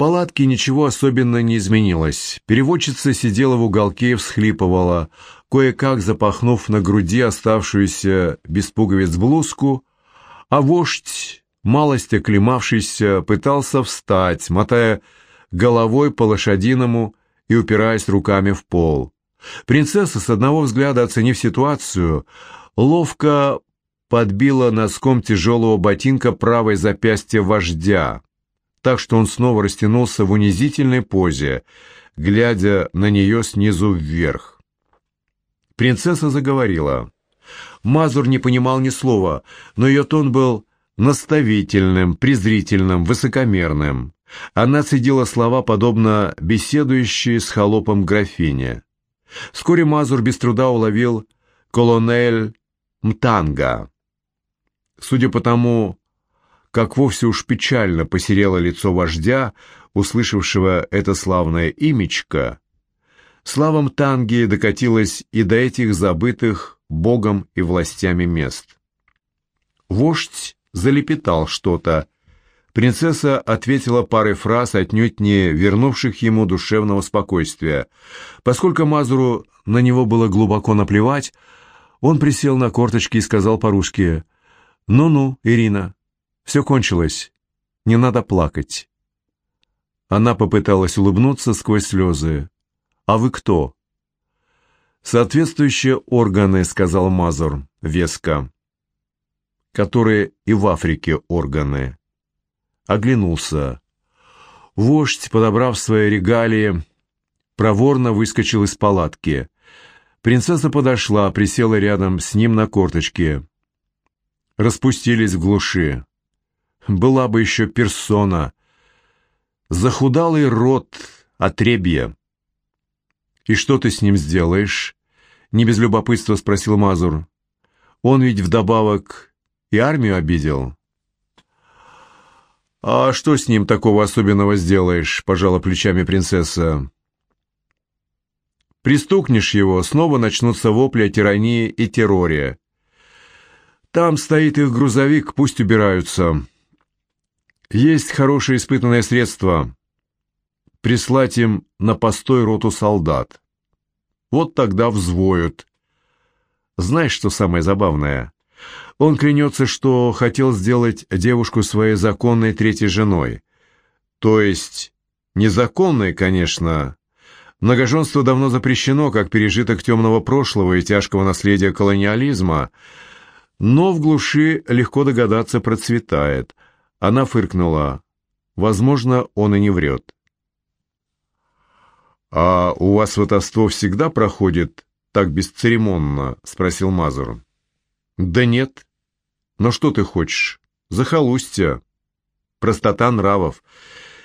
палатке ничего особенно не изменилось. Переводчица сидела в уголке и всхлипывала, кое-как запахнув на груди оставшуюся без пуговиц блузку, а вождь, малость оклемавшийся, пытался встать, мотая головой по лошадиному и упираясь руками в пол. Принцесса, с одного взгляда оценив ситуацию, ловко подбила носком тяжелого ботинка правое запястье вождя, так что он снова растянулся в унизительной позе, глядя на нее снизу вверх. Принцесса заговорила. Мазур не понимал ни слова, но ее тон был наставительным, презрительным, высокомерным. Она цедила слова, подобно беседующей с холопом графине. Вскоре Мазур без труда уловил колонель Мтанга. Судя по тому, как вовсе уж печально посерело лицо вождя, услышавшего это славное имечко, слава Мтанги докатилась и до этих забытых богом и властями мест. Вождь залепетал что-то. Принцесса ответила парой фраз, отнюдь не вернувших ему душевного спокойствия. Поскольку Мазуру на него было глубоко наплевать, он присел на корточки и сказал по-русски «Ну-ну, Ирина, все кончилось, не надо плакать». Она попыталась улыбнуться сквозь слезы. «А вы кто?» «Соответствующие органы», — сказал Мазур веско, «которые и в Африке органы». Оглянулся. Вождь, подобрав свои регалии, проворно выскочил из палатки. Принцесса подошла, присела рядом с ним на корточке распустились в глуши. Была бы еще персона. Захудалый рот отребья. «И что ты с ним сделаешь?» — не без любопытства спросил Мазур. «Он ведь вдобавок и армию обидел». «А что с ним такого особенного сделаешь?» — пожала плечами принцесса. «Пристукнешь его, снова начнутся вопли о тирании и терроре. Там стоит их грузовик, пусть убираются. Есть хорошее испытанное средство. Прислать им на постой роту солдат. Вот тогда взвоют. Знаешь, что самое забавное? Он клянется, что хотел сделать девушку своей законной третьей женой. То есть, незаконной, конечно. Многоженство давно запрещено, как пережиток темного прошлого и тяжкого наследия колониализма – но в глуши легко догадаться процветает. Она фыркнула. Возможно, он и не врет. «А у вас сватовство всегда проходит так бесцеремонно?» — спросил Мазур. «Да нет. Но что ты хочешь? Захолустья. Простота нравов.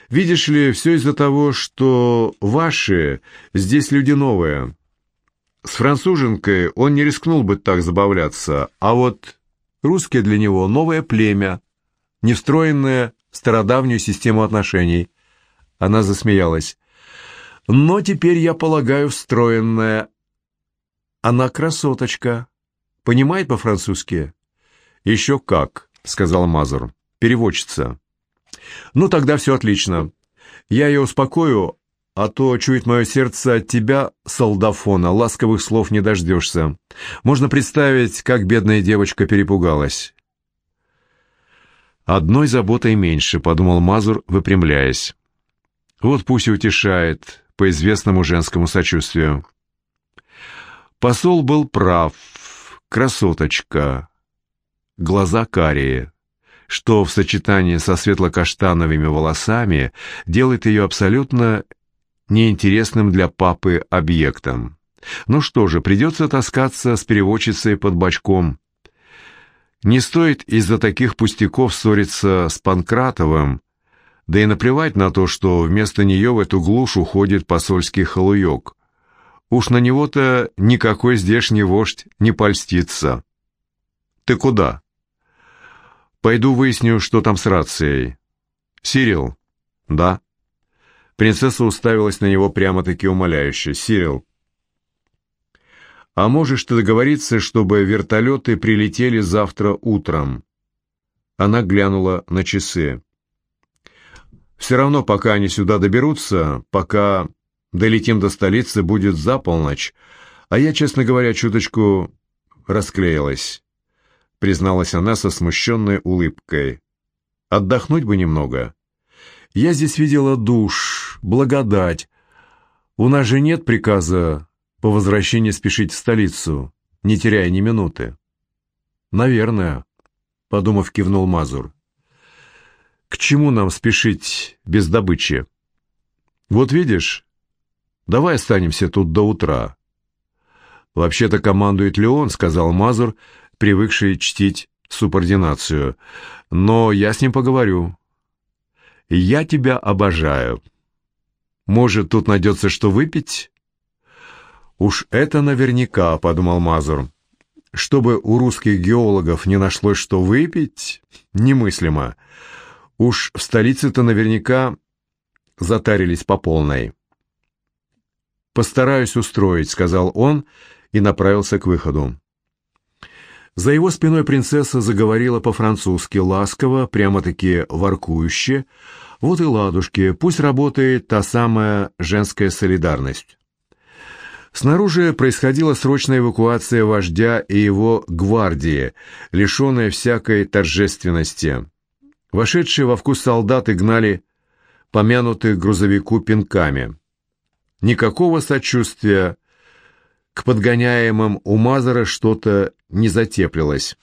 Видишь ли, все из-за того, что ваши здесь люди новые. С француженкой он не рискнул бы так забавляться, а вот русские для него новое племя, не встроенное в стародавнюю систему отношений. Она засмеялась. Но теперь, я полагаю, встроенная. Она красоточка. Понимает по-французски? Еще как, сказал Мазур. Переводчица. Ну, тогда все отлично. Я ее успокою, а то, чует мое сердце, от тебя, солдафона, ласковых слов не дождешься. Можно представить, как бедная девочка перепугалась. «Одной заботой меньше», — подумал Мазур, выпрямляясь. «Вот пусть и утешает, по известному женскому сочувствию». Посол был прав. Красоточка. Глаза карие что в сочетании со светло-каштановыми волосами делает ее абсолютно неинтересным для папы объектом. Ну что же, придется таскаться с переводчицей под бочком. Не стоит из-за таких пустяков ссориться с Панкратовым, да и наплевать на то, что вместо нее в эту глушь уходит посольский халуек. Уж на него-то никакой здешний вождь не польстится. «Ты куда?» «Пойду выясню, что там с рацией». «Сирил?» «Да». Принцесса уставилась на него прямо-таки умоляюще. «Сирил, а можешь ты договориться, чтобы вертолеты прилетели завтра утром?» Она глянула на часы. Все равно, пока они сюда доберутся, пока долетим до столицы, будет за полночь, а я, честно говоря, чуточку расклеилась, призналась она со смущенной улыбкой. Отдохнуть бы немного. Я здесь видела душ, благодать. У нас же нет приказа по возвращении спешить в столицу, не теряя ни минуты. Наверное, подумав, кивнул Мазур. К чему нам спешить без добычи? Вот видишь, давай останемся тут до утра. Вообще-то командует Леон, сказал Мазур, привыкший чтить субординацию. Но я с ним поговорю. Я тебя обожаю. Может, тут найдется что выпить? Уж это наверняка, подумал Мазур. Чтобы у русских геологов не нашлось что выпить, немыслимо. Уж в столице-то наверняка затарились по полной. «Постараюсь устроить», — сказал он и направился к выходу. За его спиной принцесса заговорила по-французски, ласково, прямо-таки воркующе. Вот и ладушки, пусть работает та самая женская солидарность. Снаружи происходила срочная эвакуация вождя и его гвардии, лишенная всякой торжественности. Вошедшие во вкус солдаты гнали помянутых грузовику пинками. Никакого сочувствия, к подгоняемым у Мазара что-то не затеплилось.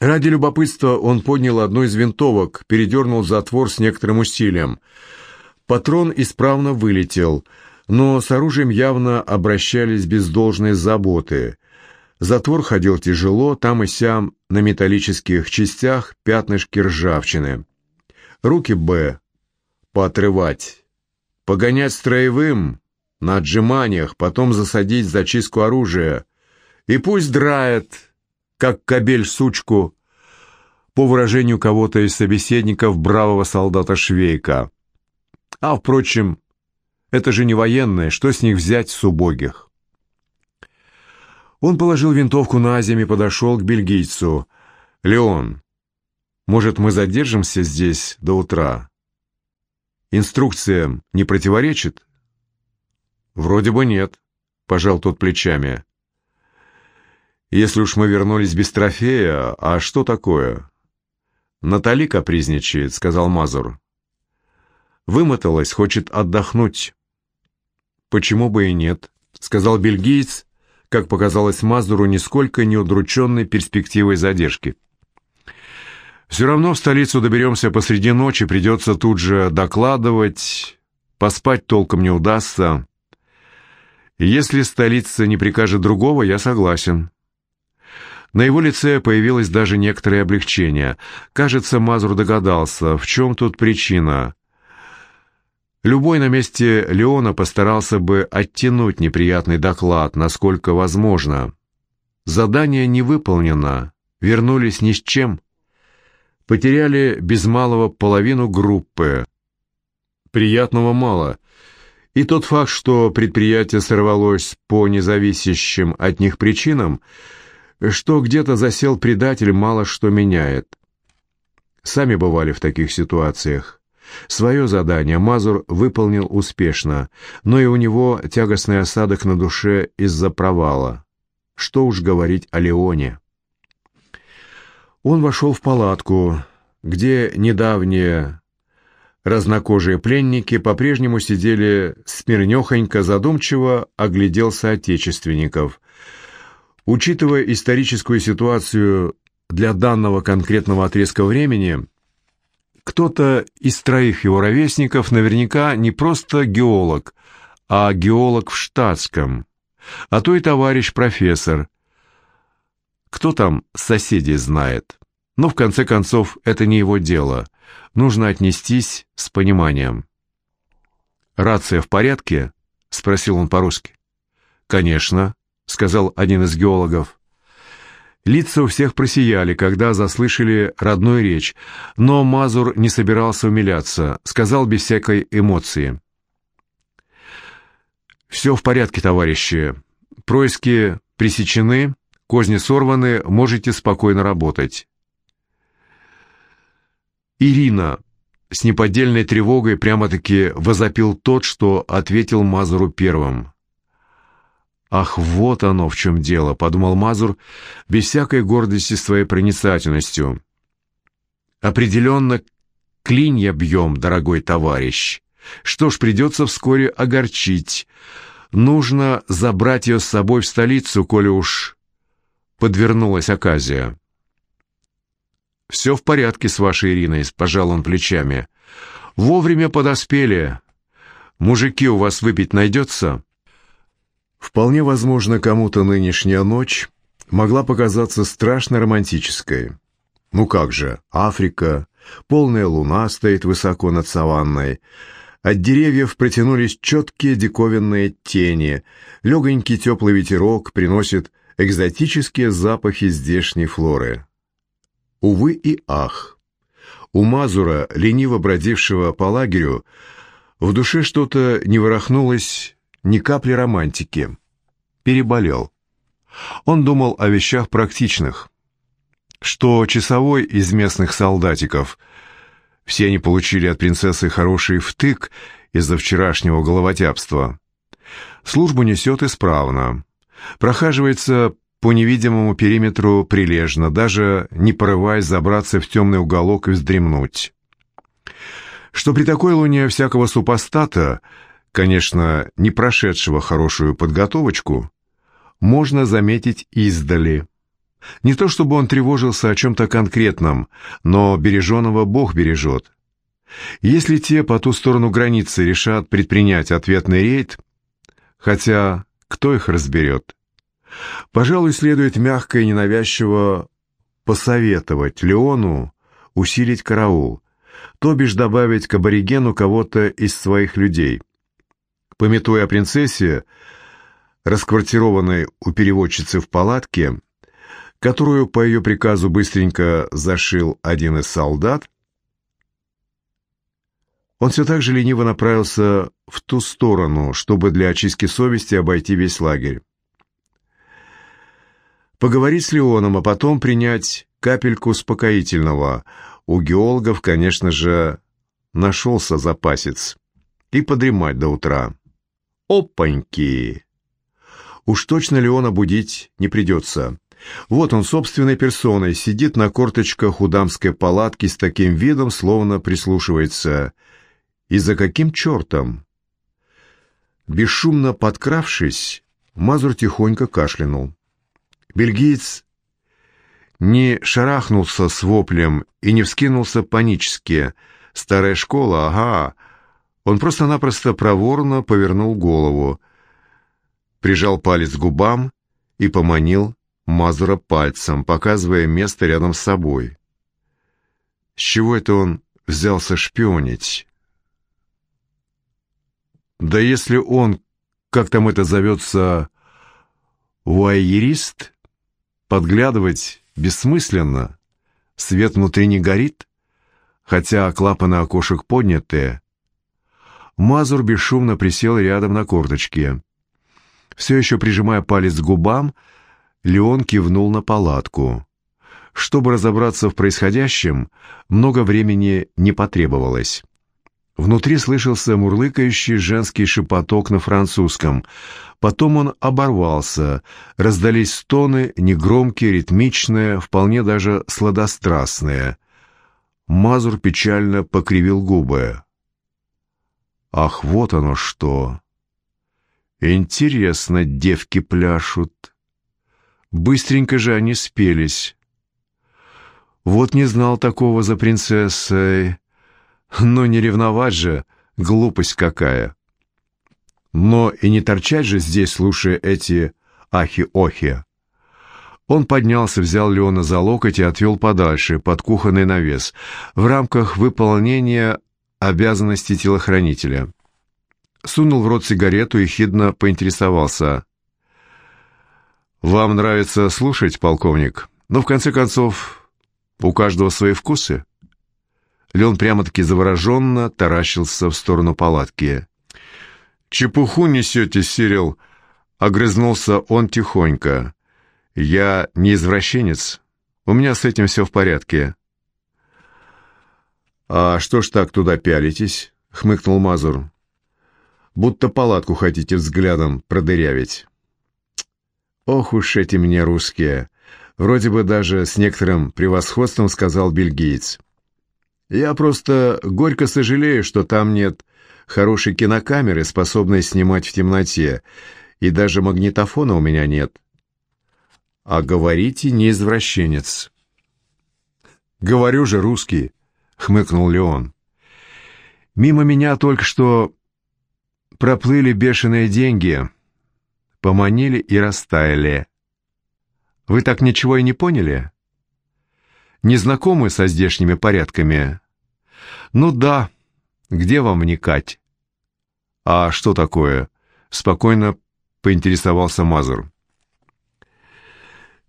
Ради любопытства он поднял одну из винтовок, передернул затвор с некоторым усилием. Патрон исправно вылетел, но с оружием явно обращались без должной заботы. Затвор ходил тяжело, там и сям на металлических частях пятнышки ржавчины. Руки Б поотрывать, погонять строевым на отжиманиях, потом засадить зачистку оружия. И пусть драет, как кобель сучку, по выражению кого-то из собеседников бравого солдата Швейка. А, впрочем, это же не военные, что с них взять с убогих? Он положил винтовку на землю и подошел к бельгийцу. «Леон, может, мы задержимся здесь до утра? Инструкция не противоречит?» «Вроде бы нет», — пожал тот плечами. «Если уж мы вернулись без трофея, а что такое?» «Натали капризничает», — сказал Мазур. «Вымоталась, хочет отдохнуть». «Почему бы и нет?» — сказал бельгиец, как показалось Мазуру, нисколько не удрученной перспективой задержки. «Все равно в столицу доберемся посреди ночи, придется тут же докладывать, поспать толком не удастся». Если столица не прикажет другого, я согласен. На его лице появилось даже некоторое облегчение. Кажется, Мазур догадался, в чем тут причина. Любой на месте Леона постарался бы оттянуть неприятный доклад, насколько возможно. Задание не выполнено, вернулись ни с чем. Потеряли без малого половину группы. Приятного мало — и тот факт, что предприятие сорвалось по независящим от них причинам, что где-то засел предатель, мало что меняет. Сами бывали в таких ситуациях. Свое задание Мазур выполнил успешно, но и у него тягостный осадок на душе из-за провала. Что уж говорить о Леоне. Он вошел в палатку, где недавнее Разнокожие пленники по-прежнему сидели смирнехонько, задумчиво оглядел соотечественников. Учитывая историческую ситуацию для данного конкретного отрезка времени, кто-то из троих его ровесников наверняка не просто геолог, а геолог в штатском, а то и товарищ профессор. Кто там соседей знает? Но в конце концов это не его дело нужно отнестись с пониманием. «Рация в порядке?» — спросил он по-русски. «Конечно», — сказал один из геологов. Лица у всех просияли, когда заслышали родную речь, но Мазур не собирался умиляться, сказал без всякой эмоции. «Все в порядке, товарищи. Происки пресечены, козни сорваны, можете спокойно работать. Ирина!» С неподдельной тревогой прямо-таки возопил тот, что ответил Мазуру первым. «Ах, вот оно в чем дело», — подумал Мазур, без всякой гордости своей проницательностью. «Определенно клинья бьем, дорогой товарищ. Что ж, придется вскоре огорчить. Нужно забрать ее с собой в столицу, коли уж подвернулась оказия». «Все в порядке с вашей Ириной», — пожал он плечами. «Вовремя подоспели. Мужики, у вас выпить найдется?» Вполне возможно, кому-то нынешняя ночь могла показаться страшно романтической. Ну как же, Африка, полная луна стоит высоко над саванной, от деревьев протянулись четкие диковинные тени, легонький теплый ветерок приносит экзотические запахи здешней флоры. Увы и ах! У Мазура, лениво бродившего по лагерю, в душе что-то не ворохнулось ни капли романтики. Переболел. Он думал о вещах практичных. Что часовой из местных солдатиков, все они получили от принцессы хороший втык из-за вчерашнего головотяпства. Службу несет исправно. Прохаживается по невидимому периметру прилежно, даже не порываясь забраться в темный уголок и вздремнуть. Что при такой луне всякого супостата – конечно, не прошедшего хорошую подготовочку, можно заметить издали. Не то чтобы он тревожился о чем-то конкретном, но береженого Бог бережет. Если те по ту сторону границы решат предпринять ответный рейд, хотя кто их разберет, пожалуй, следует мягко и ненавязчиво посоветовать Леону усилить караул, то бишь добавить к аборигену кого-то из своих людей – Пометуя о принцессе, расквартированной у переводчицы в палатке, которую по ее приказу быстренько зашил один из солдат, он все так же лениво направился в ту сторону, чтобы для очистки совести обойти весь лагерь. Поговорить с Леоном, а потом принять капельку успокоительного. У геологов, конечно же, нашелся запасец. И подремать до утра. Опаньки! Уж точно Леона будить не придется. Вот он собственной персоной сидит на корточках у дамской палатки с таким видом, словно прислушивается. И за каким чертом? Бесшумно подкравшись, Мазур тихонько кашлянул. Бельгиец не шарахнулся с воплем и не вскинулся панически. Старая школа, ага, он просто-напросто проворно повернул голову, прижал палец к губам и поманил Мазура пальцем, показывая место рядом с собой. С чего это он взялся шпионить? Да если он, как там это зовется, вуайерист, подглядывать бессмысленно, свет внутри не горит, хотя клапаны окошек подняты, Мазур бесшумно присел рядом на корточке. Все еще прижимая палец к губам, Леон кивнул на палатку. Чтобы разобраться в происходящем, много времени не потребовалось. Внутри слышался мурлыкающий женский шепоток на французском. Потом он оборвался, раздались стоны, негромкие, ритмичные, вполне даже сладострастные. Мазур печально покривил губы. Ах, вот оно что! Интересно, девки пляшут. Быстренько же они спелись. Вот не знал такого за принцессой. Но не ревновать же, глупость какая. Но и не торчать же здесь, слушая эти ахи-охи. Он поднялся, взял Леона за локоть и отвел подальше, под кухонный навес, в рамках выполнения обязанности телохранителя. Сунул в рот сигарету и хидно поинтересовался. «Вам нравится слушать, полковник? Но, в конце концов, у каждого свои вкусы». Леон прямо-таки завороженно таращился в сторону палатки. «Чепуху несете, Сирил!» — огрызнулся он тихонько. «Я не извращенец. У меня с этим все в порядке. «А что ж так туда пялитесь?» — хмыкнул Мазур. «Будто палатку хотите взглядом продырявить». «Ох уж эти мне русские!» Вроде бы даже с некоторым превосходством сказал бельгиец. «Я просто горько сожалею, что там нет хорошей кинокамеры, способной снимать в темноте, и даже магнитофона у меня нет». «А говорите, не извращенец». «Говорю же, русский», — хмыкнул Леон. «Мимо меня только что проплыли бешеные деньги, поманили и растаяли. Вы так ничего и не поняли? Не знакомы со здешними порядками? Ну да, где вам вникать? А что такое? Спокойно поинтересовался Мазур.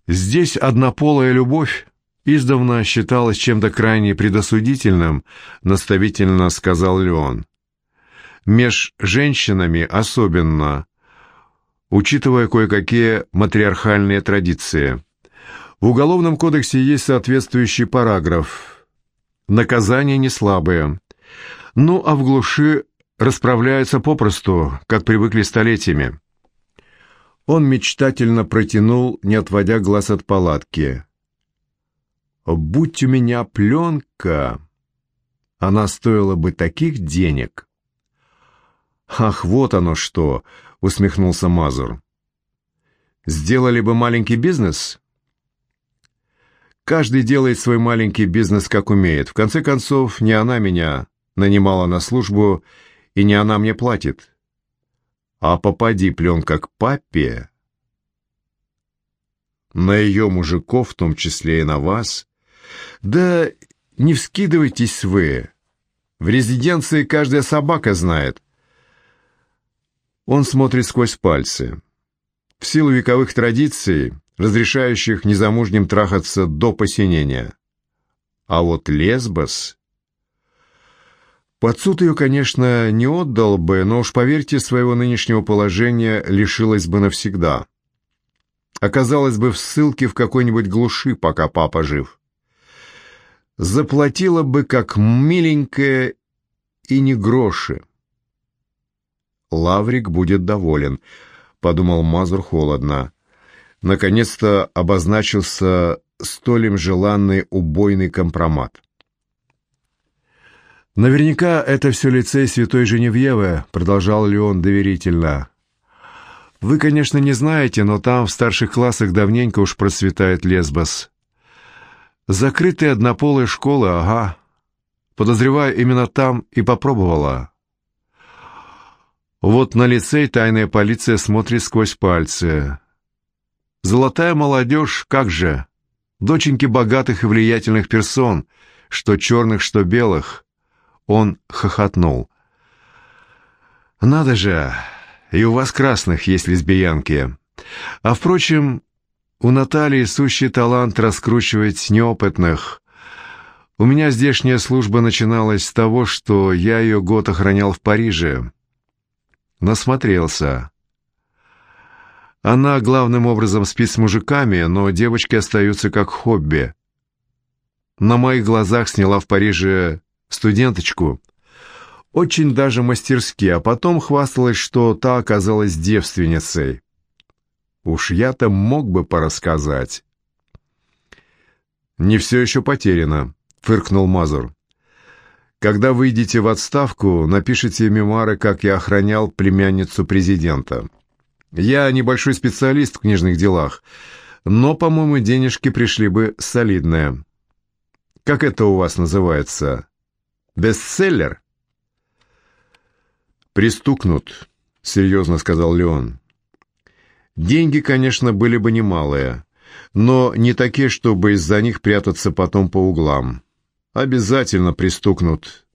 Здесь однополая любовь издавна считалась чем-то крайне предосудительным, наставительно сказал Леон. Меж женщинами особенно учитывая кое-какие матриархальные традиции. В Уголовном кодексе есть соответствующий параграф. Наказания не слабые. Ну, а в глуши расправляются попросту, как привыкли столетиями. Он мечтательно протянул, не отводя глаз от палатки. «Будь у меня пленка, она стоила бы таких денег». «Ах, вот оно что!» — усмехнулся Мазур. «Сделали бы маленький бизнес?» «Каждый делает свой маленький бизнес, как умеет. В конце концов, не она меня нанимала на службу, и не она мне платит. А попади пленка к папе, на ее мужиков, в том числе и на вас, да не вскидывайтесь вы. В резиденции каждая собака знает, он смотрит сквозь пальцы. В силу вековых традиций, разрешающих незамужним трахаться до посинения. А вот лесбос... Под суд ее, конечно, не отдал бы, но уж поверьте, своего нынешнего положения лишилась бы навсегда. Оказалась бы в ссылке в какой-нибудь глуши, пока папа жив. Заплатила бы как миленькая и не гроши. Лаврик будет доволен, подумал Мазур холодно. Наконец-то обозначился столь им желанный убойный компромат. «Наверняка это все лицей святой Женевьевы», — продолжал Леон доверительно. «Вы, конечно, не знаете, но там в старших классах давненько уж процветает лесбос. Закрытая однополая школа, ага. Подозреваю, именно там и попробовала. Вот на лицей тайная полиция смотрит сквозь пальцы. Золотая молодежь, как же? Доченьки богатых и влиятельных персон, что черных, что белых. Он хохотнул. Надо же, и у вас красных есть лесбиянки. А впрочем, у Натальи сущий талант раскручивать неопытных. У меня здешняя служба начиналась с того, что я ее год охранял в Париже. Насмотрелся. Она главным образом спит с мужиками, но девочки остаются как хобби. На моих глазах сняла в Париже студенточку. Очень даже мастерски, а потом хвасталась, что та оказалась девственницей. Уж я-то мог бы порассказать. «Не все еще потеряно», — фыркнул Мазур. Когда выйдете в отставку, напишите мемуары, как я охранял племянницу президента. Я небольшой специалист в книжных делах, но, по-моему, денежки пришли бы солидные. Как это у вас называется? Бестселлер? Пристукнут, серьезно сказал Леон. Деньги, конечно, были бы немалые, но не такие, чтобы из-за них прятаться потом по углам обязательно пристукнут.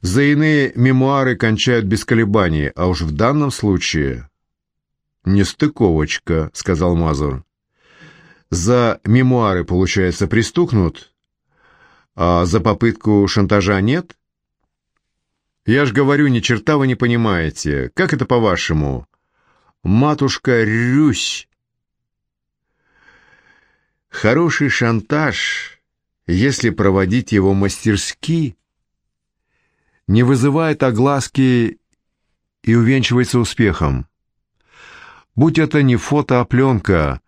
За иные мемуары кончают без колебаний, а уж в данном случае... «Нестыковочка», — сказал Мазур. «За мемуары, получается, пристукнут, а за попытку шантажа нет?» «Я ж говорю, ни черта вы не понимаете. Как это по-вашему?» «Матушка Рюсь!» «Хороший шантаж...» если проводить его мастерски, не вызывает огласки и увенчивается успехом. Будь это не фото, а пленка,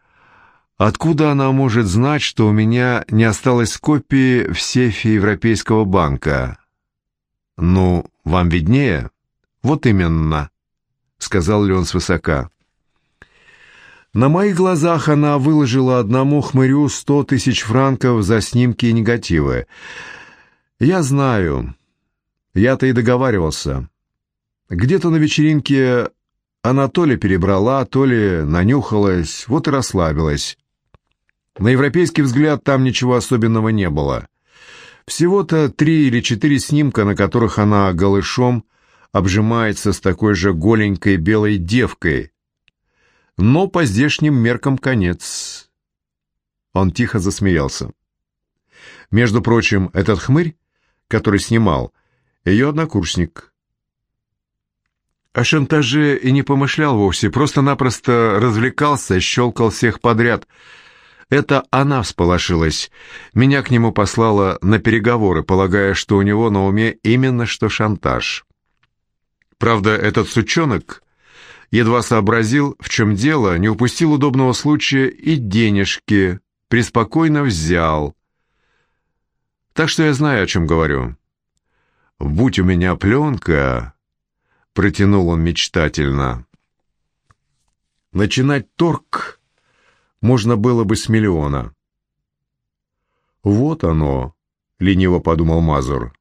откуда она может знать, что у меня не осталось копии в сейфе Европейского банка? Ну, вам виднее? Вот именно, сказал Леон свысока. На моих глазах она выложила одному хмырю сто тысяч франков за снимки и негативы. Я знаю. Я-то и договаривался. Где-то на вечеринке она то ли перебрала, то ли нанюхалась, вот и расслабилась. На европейский взгляд там ничего особенного не было. Всего-то три или четыре снимка, на которых она голышом обжимается с такой же голенькой белой девкой. Но по здешним меркам конец. Он тихо засмеялся. Между прочим, этот хмырь, который снимал, ее однокурсник. О шантаже и не помышлял вовсе, просто-напросто развлекался, щелкал всех подряд. Это она всполошилась. Меня к нему послала на переговоры, полагая, что у него на уме именно что шантаж. Правда, этот сучонок едва сообразил, в чем дело, не упустил удобного случая и денежки преспокойно взял. Так что я знаю, о чем говорю. «Будь у меня пленка», протянул он мечтательно. Начинать торг можно было бы с миллиона. Вот оно, лениво подумал Мазур.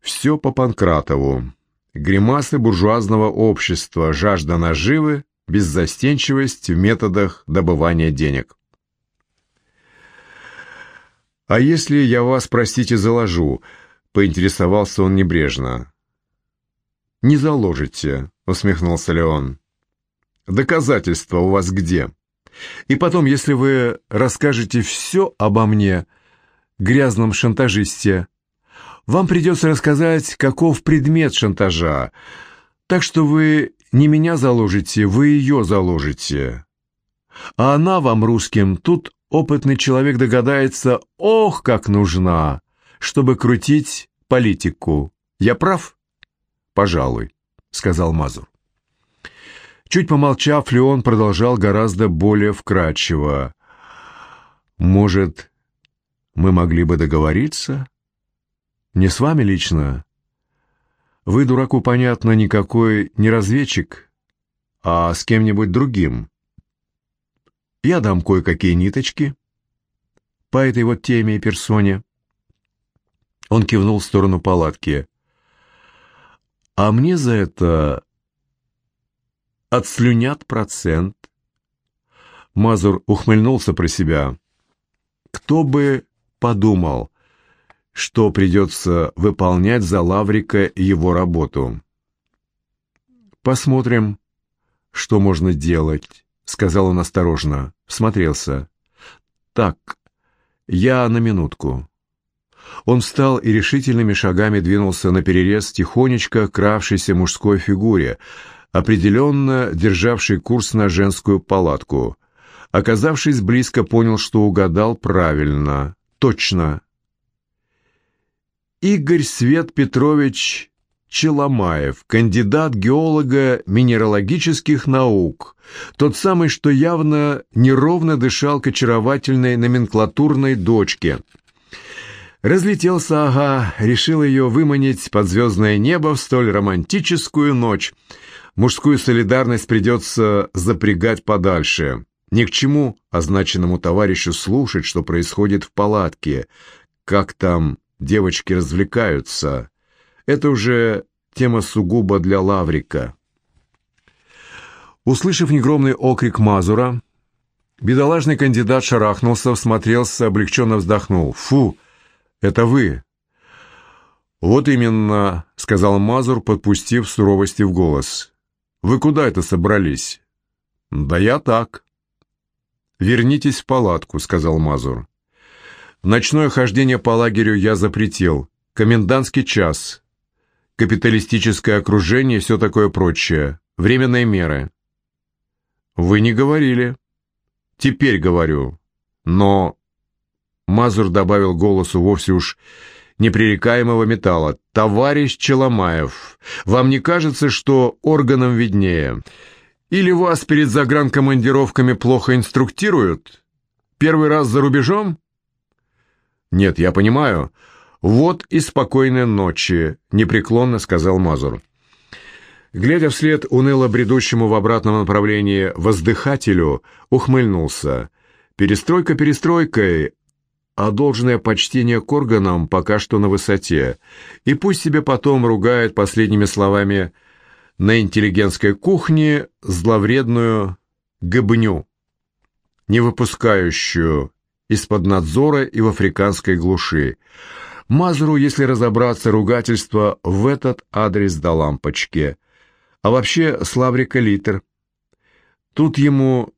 Все по Панкратову. Гримасы буржуазного общества, жажда наживы, беззастенчивость в методах добывания денег. «А если я вас, простите, заложу?» — поинтересовался он небрежно не заложите», — усмехнулся Леон. «Доказательства у вас где? И потом, если вы расскажете все обо мне, грязном шантажисте, вам придется рассказать, каков предмет шантажа, так что вы не меня заложите, вы ее заложите. А она вам, русским, тут опытный человек догадается, ох, как нужна, чтобы крутить политику. Я прав?» «Пожалуй», — сказал Мазур. Чуть помолчав, Леон продолжал гораздо более вкратчиво. «Может, мы могли бы договориться? Не с вами лично. Вы, дураку, понятно, никакой не разведчик, а с кем-нибудь другим. Я дам кое-какие ниточки по этой вот теме и персоне». Он кивнул в сторону палатки. А мне за это отслюнят процент. Мазур ухмыльнулся про себя. Кто бы подумал, что придется выполнять за Лаврика его работу. «Посмотрим, что можно делать», — сказал он осторожно, смотрелся. «Так, я на минутку». Он встал и решительными шагами двинулся на перерез тихонечко кравшейся мужской фигуре, определенно державшей курс на женскую палатку. Оказавшись близко, понял, что угадал правильно. Точно. Игорь Свет Петрович Челомаев, кандидат геолога минералогических наук, тот самый, что явно неровно дышал к очаровательной номенклатурной дочке – Разлетелся, ага, решил ее выманить под звездное небо в столь романтическую ночь. Мужскую солидарность придется запрягать подальше. Ни к чему означенному товарищу слушать, что происходит в палатке, как там девочки развлекаются. Это уже тема сугубо для Лаврика. Услышав негромный окрик Мазура, бедолажный кандидат шарахнулся, всмотрелся, облегченно вздохнул. «Фу!» Это вы?» «Вот именно», — сказал Мазур, подпустив суровости в голос. «Вы куда это собрались?» «Да я так». «Вернитесь в палатку», — сказал Мазур. «Ночное хождение по лагерю я запретил. Комендантский час. Капиталистическое окружение и все такое прочее. Временные меры». «Вы не говорили». «Теперь говорю. Но Мазур добавил голосу вовсе уж непререкаемого металла. «Товарищ Челомаев, вам не кажется, что органам виднее? Или вас перед загранкомандировками плохо инструктируют? Первый раз за рубежом?» «Нет, я понимаю. Вот и спокойной ночи», — непреклонно сказал Мазур. Глядя вслед уныло бредущему в обратном направлении воздыхателю, ухмыльнулся. «Перестройка перестройкой, а должное почтение к органам пока что на высоте. И пусть себе потом ругают последними словами на интеллигентской кухне зловредную гыбню, не выпускающую из-под надзора и в африканской глуши. Мазуру, если разобраться, ругательство в этот адрес до лампочки. А вообще Славрика литр. Тут ему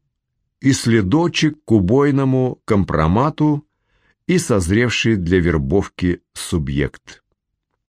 и следочек к убойному компромату, и созревший для вербовки субъект.